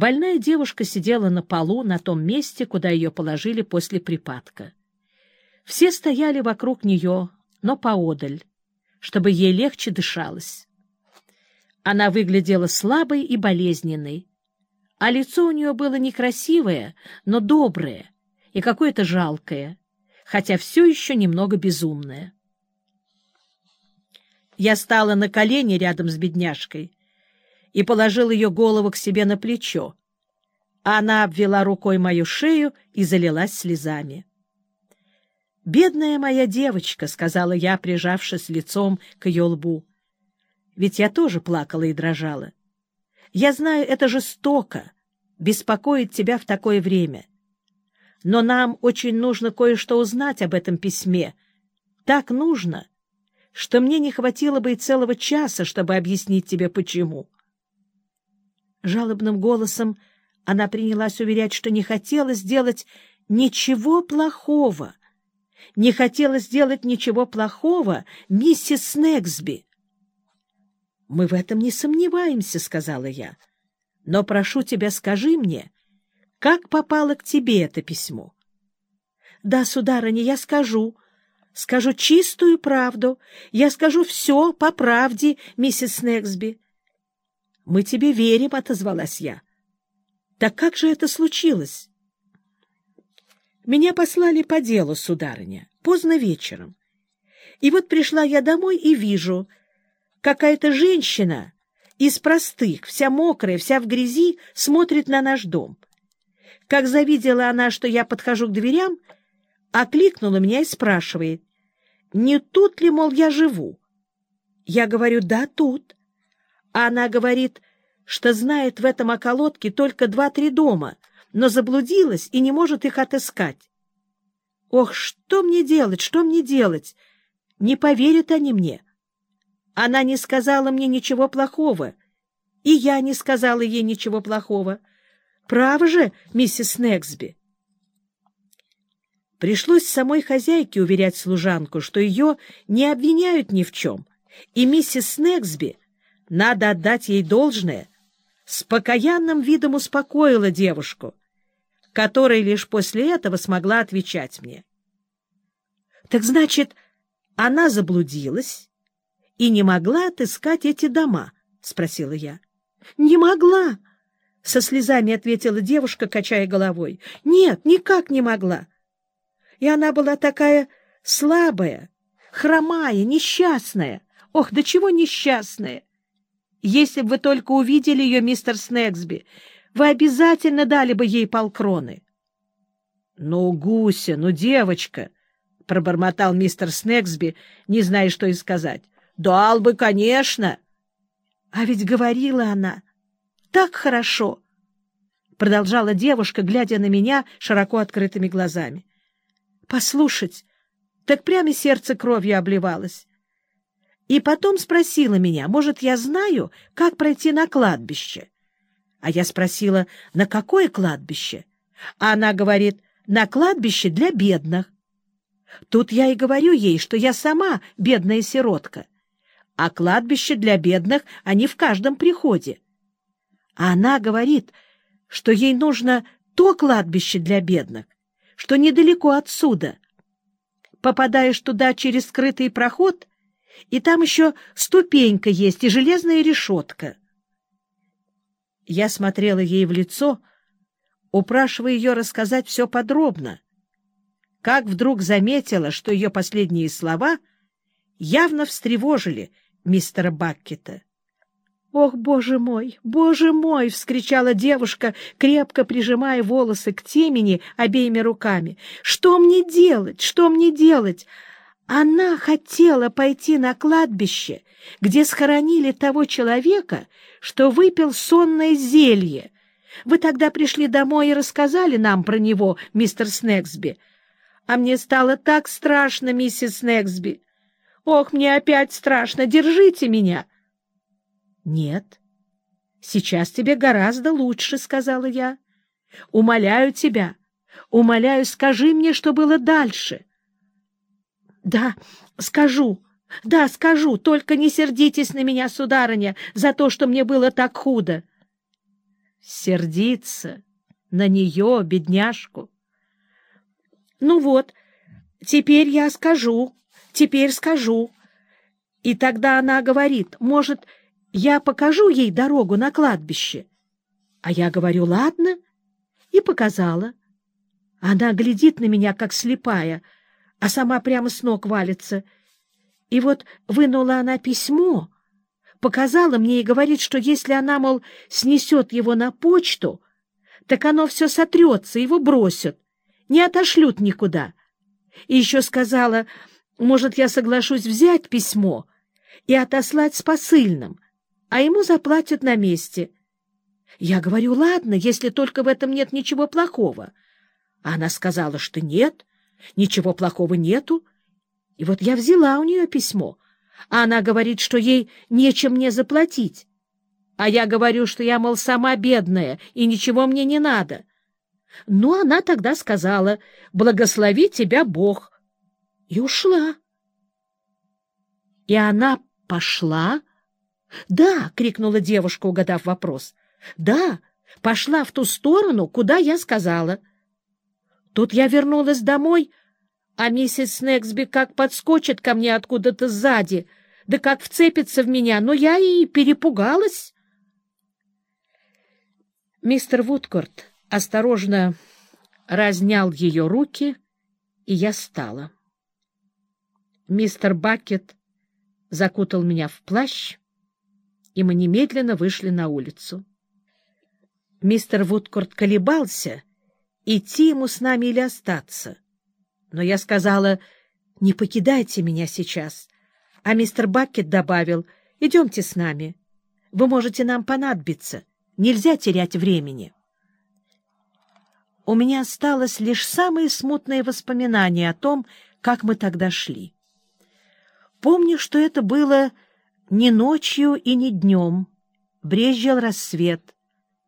Больная девушка сидела на полу на том месте, куда ее положили после припадка. Все стояли вокруг нее, но поодаль, чтобы ей легче дышалось. Она выглядела слабой и болезненной, а лицо у нее было некрасивое, но доброе и какое-то жалкое, хотя все еще немного безумное. Я стала на колени рядом с бедняжкой и положил ее голову к себе на плечо. Она обвела рукой мою шею и залилась слезами. «Бедная моя девочка», — сказала я, прижавшись лицом к ее лбу. Ведь я тоже плакала и дрожала. Я знаю, это жестоко, беспокоить тебя в такое время. Но нам очень нужно кое-что узнать об этом письме. Так нужно, что мне не хватило бы и целого часа, чтобы объяснить тебе, почему. Жалобным голосом она принялась уверять, что не хотела сделать ничего плохого. Не хотела сделать ничего плохого миссис Снегсби. «Мы в этом не сомневаемся», — сказала я. «Но прошу тебя, скажи мне, как попало к тебе это письмо?» «Да, сударыня, я скажу. Скажу чистую правду. Я скажу все по правде, миссис Снегсби». «Мы тебе верим», — отозвалась я. «Так как же это случилось?» «Меня послали по делу, сударыня, поздно вечером. И вот пришла я домой и вижу — какая-то женщина из простых, вся мокрая, вся в грязи, смотрит на наш дом. Как завидела она, что я подхожу к дверям, окликнула меня и спрашивает, не тут ли, мол, я живу? Я говорю, да, тут. А она говорит, что знает в этом околотке только два-три дома, но заблудилась и не может их отыскать. Ох, что мне делать, что мне делать? Не поверят они мне. Она не сказала мне ничего плохого, и я не сказала ей ничего плохого. Право же, миссис Снегсби? Пришлось самой хозяйке уверять служанку, что ее не обвиняют ни в чем, и миссис Снегсби, надо отдать ей должное, с покаянным видом успокоила девушку, которая лишь после этого смогла отвечать мне. — Так значит, она заблудилась и не могла отыскать эти дома? — спросила я. — Не могла! — со слезами ответила девушка, качая головой. — Нет, никак не могла. И она была такая слабая, хромая, несчастная. Ох, до чего несчастная! Если бы вы только увидели ее, мистер Снегсби, вы обязательно дали бы ей полкроны. — Ну, Гуся, ну, девочка! — пробормотал мистер Снегсби, не зная, что и сказать. Дал бы, конечно. А ведь говорила она так хорошо, продолжала девушка, глядя на меня широко открытыми глазами. Послушать, так прямо сердце кровью обливалось. И потом спросила меня, может, я знаю, как пройти на кладбище. А я спросила, на какое кладбище? А она говорит, на кладбище для бедных. Тут я и говорю ей, что я сама бедная сиротка а кладбище для бедных они в каждом приходе. А она говорит, что ей нужно то кладбище для бедных, что недалеко отсюда. Попадаешь туда через скрытый проход, и там еще ступенька есть и железная решетка. Я смотрела ей в лицо, упрашивая ее рассказать все подробно, как вдруг заметила, что ее последние слова явно встревожили мистера Баккета. «Ох, боже мой, боже мой!» — вскричала девушка, крепко прижимая волосы к темени обеими руками. «Что мне делать? Что мне делать?» Она хотела пойти на кладбище, где схоронили того человека, что выпил сонное зелье. Вы тогда пришли домой и рассказали нам про него, мистер Снегсби. А мне стало так страшно, миссис Снегсби. Ох, мне опять страшно! Держите меня!» «Нет, сейчас тебе гораздо лучше», — сказала я. «Умоляю тебя, умоляю, скажи мне, что было дальше». «Да, скажу, да, скажу, только не сердитесь на меня, сударыня, за то, что мне было так худо». Сердиться на нее, бедняжку. Ну вот, теперь я скажу, теперь скажу. И тогда она говорит, может, я покажу ей дорогу на кладбище? А я говорю, ладно, и показала. Она глядит на меня, как слепая, а сама прямо с ног валится. И вот вынула она письмо, показала мне и говорит, что если она, мол, снесет его на почту, так оно все сотрется, его бросят, не отошлют никуда. И еще сказала, может, я соглашусь взять письмо и отослать с посыльным, а ему заплатят на месте. Я говорю, ладно, если только в этом нет ничего плохого. А она сказала, что нет, ничего плохого нету. И вот я взяла у нее письмо, а она говорит, что ей нечем мне заплатить. А я говорю, что я, мол, сама бедная, и ничего мне не надо. Ну, она тогда сказала, благослови тебя Бог. И ушла. И она пошла? Да, — крикнула девушка, угадав вопрос. Да, пошла в ту сторону, куда я сказала. Тут я вернулась домой, а миссис Снегсби как подскочит ко мне откуда-то сзади, да как вцепится в меня, но я и перепугалась. Мистер Вудкорт осторожно разнял ее руки, и я стала. Мистер Бакет закутал меня в плащ, и мы немедленно вышли на улицу. Мистер Вудкорт колебался, идти ему с нами или остаться. Но я сказала, не покидайте меня сейчас. А мистер Бакет добавил, идемте с нами. Вы можете нам понадобиться. Нельзя терять времени. У меня осталось лишь самые смутные воспоминания о том, как мы тогда шли. Помню, что это было не ночью и не днем. Брезжил рассвет,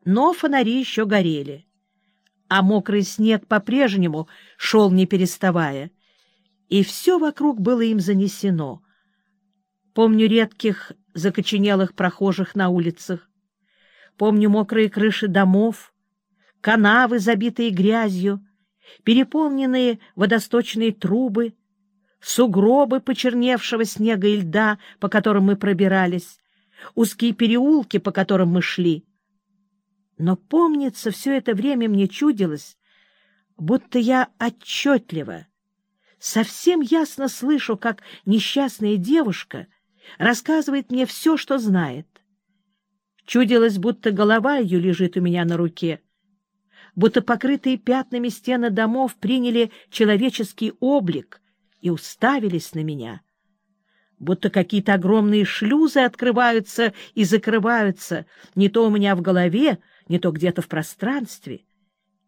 но фонари еще горели. А мокрый снег по-прежнему шел, не переставая, и все вокруг было им занесено. Помню редких закоченелых прохожих на улицах, помню мокрые крыши домов, канавы, забитые грязью, переполненные водосточные трубы, сугробы почерневшего снега и льда, по которым мы пробирались, узкие переулки, по которым мы шли. Но, помнится, все это время мне чудилось, будто я отчетливо, совсем ясно слышу, как несчастная девушка рассказывает мне все, что знает. Чудилось, будто голова ее лежит у меня на руке, будто покрытые пятнами стены домов приняли человеческий облик и уставились на меня — будто какие-то огромные шлюзы открываются и закрываются не то у меня в голове, не то где-то в пространстве,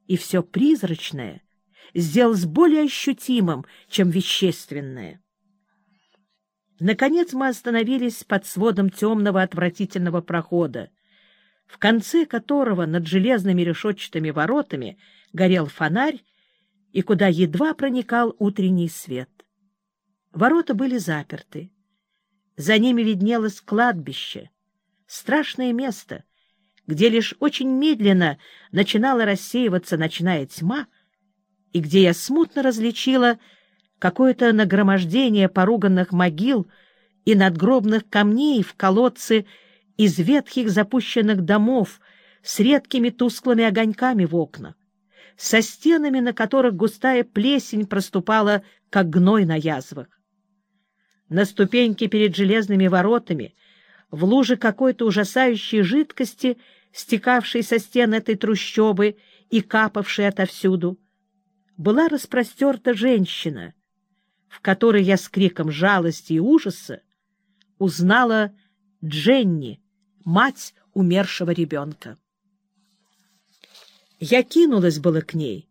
и все призрачное сделалось более ощутимым, чем вещественное. Наконец мы остановились под сводом темного отвратительного прохода, в конце которого над железными решетчатыми воротами горел фонарь и куда едва проникал утренний свет. Ворота были заперты. За ними виднелось кладбище, страшное место — где лишь очень медленно начинала рассеиваться ночная тьма, и где я смутно различила какое-то нагромождение поруганных могил и надгробных камней в колодце из ветхих запущенных домов с редкими тусклыми огоньками в окнах, со стенами, на которых густая плесень проступала, как гной на язвах. На ступеньке перед железными воротами в луже какой-то ужасающей жидкости, стекавшей со стен этой трущобы и капавшей отовсюду, была распростерта женщина, в которой я с криком жалости и ужаса узнала Дженни, мать умершего ребенка. Я кинулась было к ней,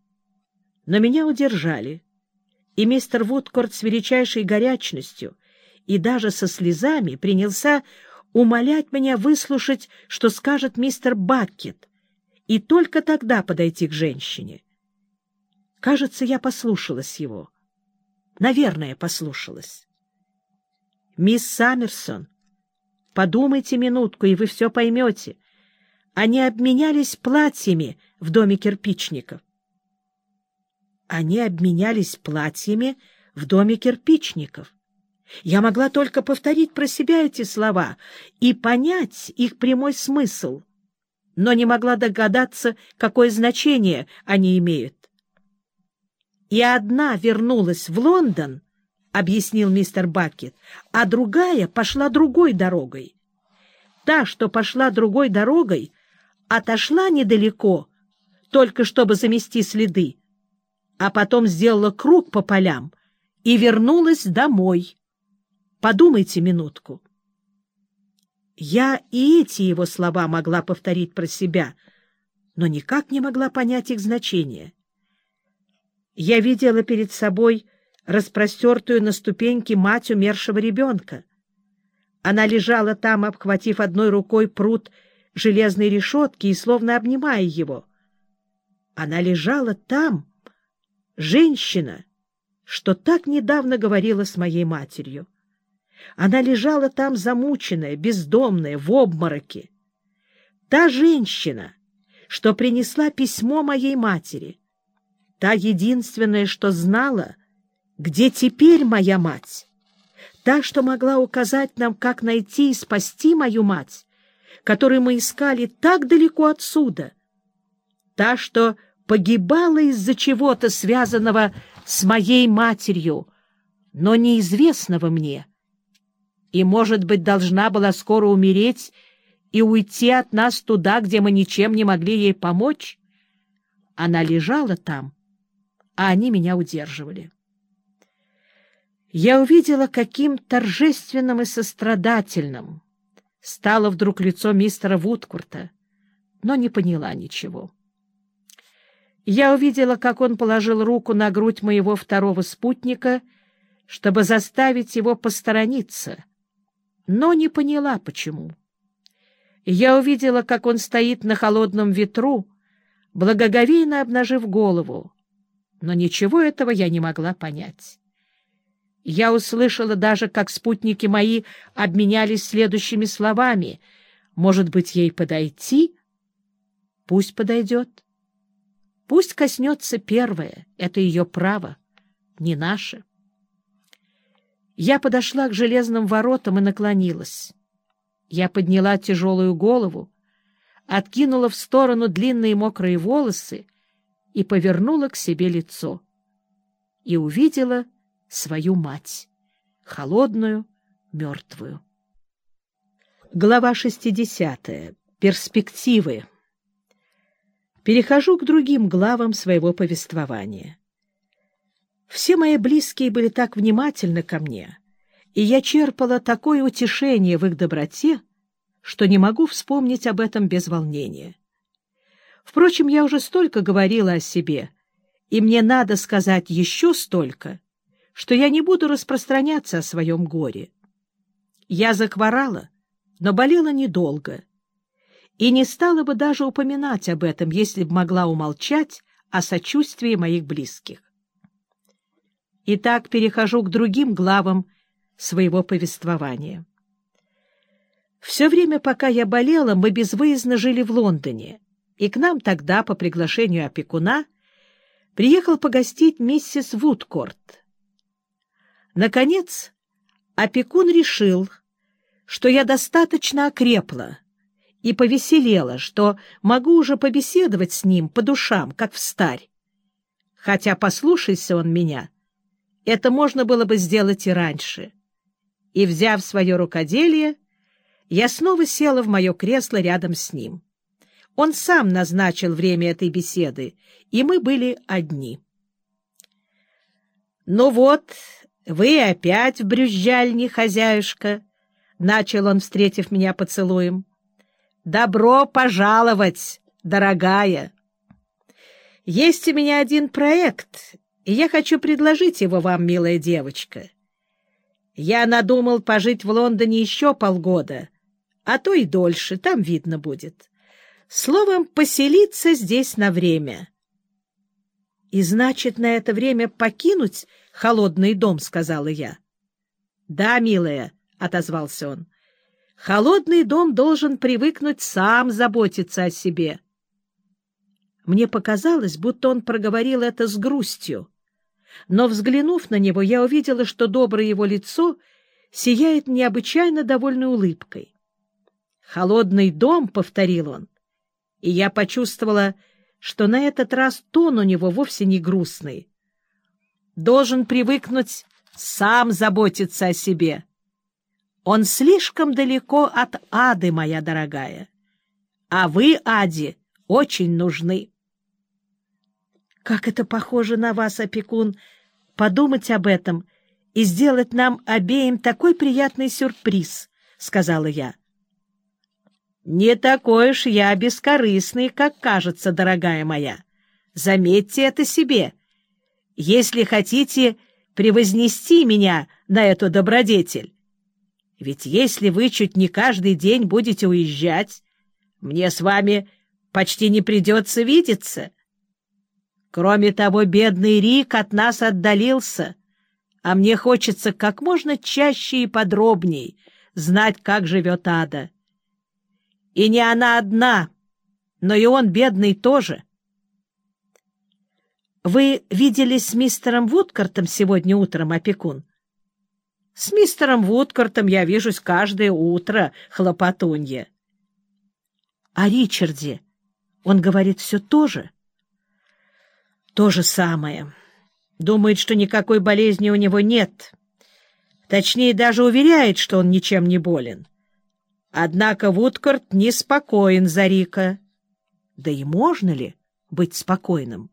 но меня удержали, и мистер Вудкорт с величайшей горячностью и даже со слезами принялся умолять меня выслушать, что скажет мистер Баккет, и только тогда подойти к женщине. Кажется, я послушалась его. Наверное, послушалась. «Мисс Саммерсон, подумайте минутку, и вы все поймете. они обменялись платьями в доме кирпичников. Они обменялись платьями в доме кирпичников. Я могла только повторить про себя эти слова и понять их прямой смысл, но не могла догадаться, какое значение они имеют. «И одна вернулась в Лондон», — объяснил мистер Бакет, «а другая пошла другой дорогой. Та, что пошла другой дорогой, отошла недалеко, только чтобы замести следы, а потом сделала круг по полям и вернулась домой. Подумайте минутку. Я и эти его слова могла повторить про себя, но никак не могла понять их значение. Я видела перед собой распростертую на ступеньке мать умершего ребенка. Она лежала там, обхватив одной рукой пруд железной решетки и словно обнимая его. Она лежала там, женщина, что так недавно говорила с моей матерью. Она лежала там замученная, бездомная, в обмороке. Та женщина, что принесла письмо моей матери. Та единственная, что знала, где теперь моя мать. Та, что могла указать нам, как найти и спасти мою мать, которую мы искали так далеко отсюда. Та, что погибала из-за чего-то, связанного с моей матерью, но неизвестного мне — и, может быть, должна была скоро умереть и уйти от нас туда, где мы ничем не могли ей помочь. Она лежала там, а они меня удерживали. Я увидела, каким торжественным и сострадательным стало вдруг лицо мистера Вудкурта, но не поняла ничего. Я увидела, как он положил руку на грудь моего второго спутника, чтобы заставить его посторониться — но не поняла, почему. Я увидела, как он стоит на холодном ветру, благоговейно обнажив голову, но ничего этого я не могла понять. Я услышала даже, как спутники мои обменялись следующими словами. «Может быть, ей подойти?» «Пусть подойдет. Пусть коснется первое. Это ее право, не наше». Я подошла к железным воротам и наклонилась. Я подняла тяжелую голову, откинула в сторону длинные мокрые волосы и повернула к себе лицо. И увидела свою мать, холодную, мертвую. Глава 60. Перспективы. Перехожу к другим главам своего повествования. Все мои близкие были так внимательны ко мне, и я черпала такое утешение в их доброте, что не могу вспомнить об этом без волнения. Впрочем, я уже столько говорила о себе, и мне надо сказать еще столько, что я не буду распространяться о своем горе. Я закварала, но болела недолго, и не стала бы даже упоминать об этом, если бы могла умолчать о сочувствии моих близких. Итак, перехожу к другим главам своего повествования. Все время, пока я болела, мы безвыездно жили в Лондоне, и к нам тогда, по приглашению опекуна, приехал погостить миссис Вудкорт. Наконец, опекун решил, что я достаточно окрепла и повеселела, что могу уже побеседовать с ним по душам, как в старь. Хотя, послушайся он меня — это можно было бы сделать и раньше. И, взяв свое рукоделие, я снова села в мое кресло рядом с ним. Он сам назначил время этой беседы, и мы были одни. — Ну вот, вы опять в брюзжальне, хозяюшка, — начал он, встретив меня поцелуем. — Добро пожаловать, дорогая! Есть у меня один проект, и я хочу предложить его вам, милая девочка. Я надумал пожить в Лондоне еще полгода, а то и дольше, там видно будет. Словом, поселиться здесь на время. — И значит, на это время покинуть холодный дом, — сказала я. — Да, милая, — отозвался он. Холодный дом должен привыкнуть сам заботиться о себе. Мне показалось, будто он проговорил это с грустью. Но, взглянув на него, я увидела, что доброе его лицо сияет необычайно довольной улыбкой. «Холодный дом», — повторил он, и я почувствовала, что на этот раз тон у него вовсе не грустный. «Должен привыкнуть сам заботиться о себе». Он слишком далеко от ады, моя дорогая. А вы, Аде, очень нужны. Как это похоже на вас, опекун, подумать об этом и сделать нам обеим такой приятный сюрприз, — сказала я. Не такой уж я бескорыстный, как кажется, дорогая моя. Заметьте это себе. Если хотите превознести меня на эту добродетель, ведь если вы чуть не каждый день будете уезжать, мне с вами почти не придется видеться. Кроме того, бедный Рик от нас отдалился, а мне хочется как можно чаще и подробней знать, как живет Ада. И не она одна, но и он, бедный, тоже. — Вы виделись с мистером Вудкартом сегодня утром, опекун? — с мистером Вудкартом я вижусь каждое утро, хлопотунья. — А Ричарде? Он говорит все то же? — То же самое. Думает, что никакой болезни у него нет. Точнее, даже уверяет, что он ничем не болен. Однако Вудкарт неспокоен за Рика. Да и можно ли быть спокойным?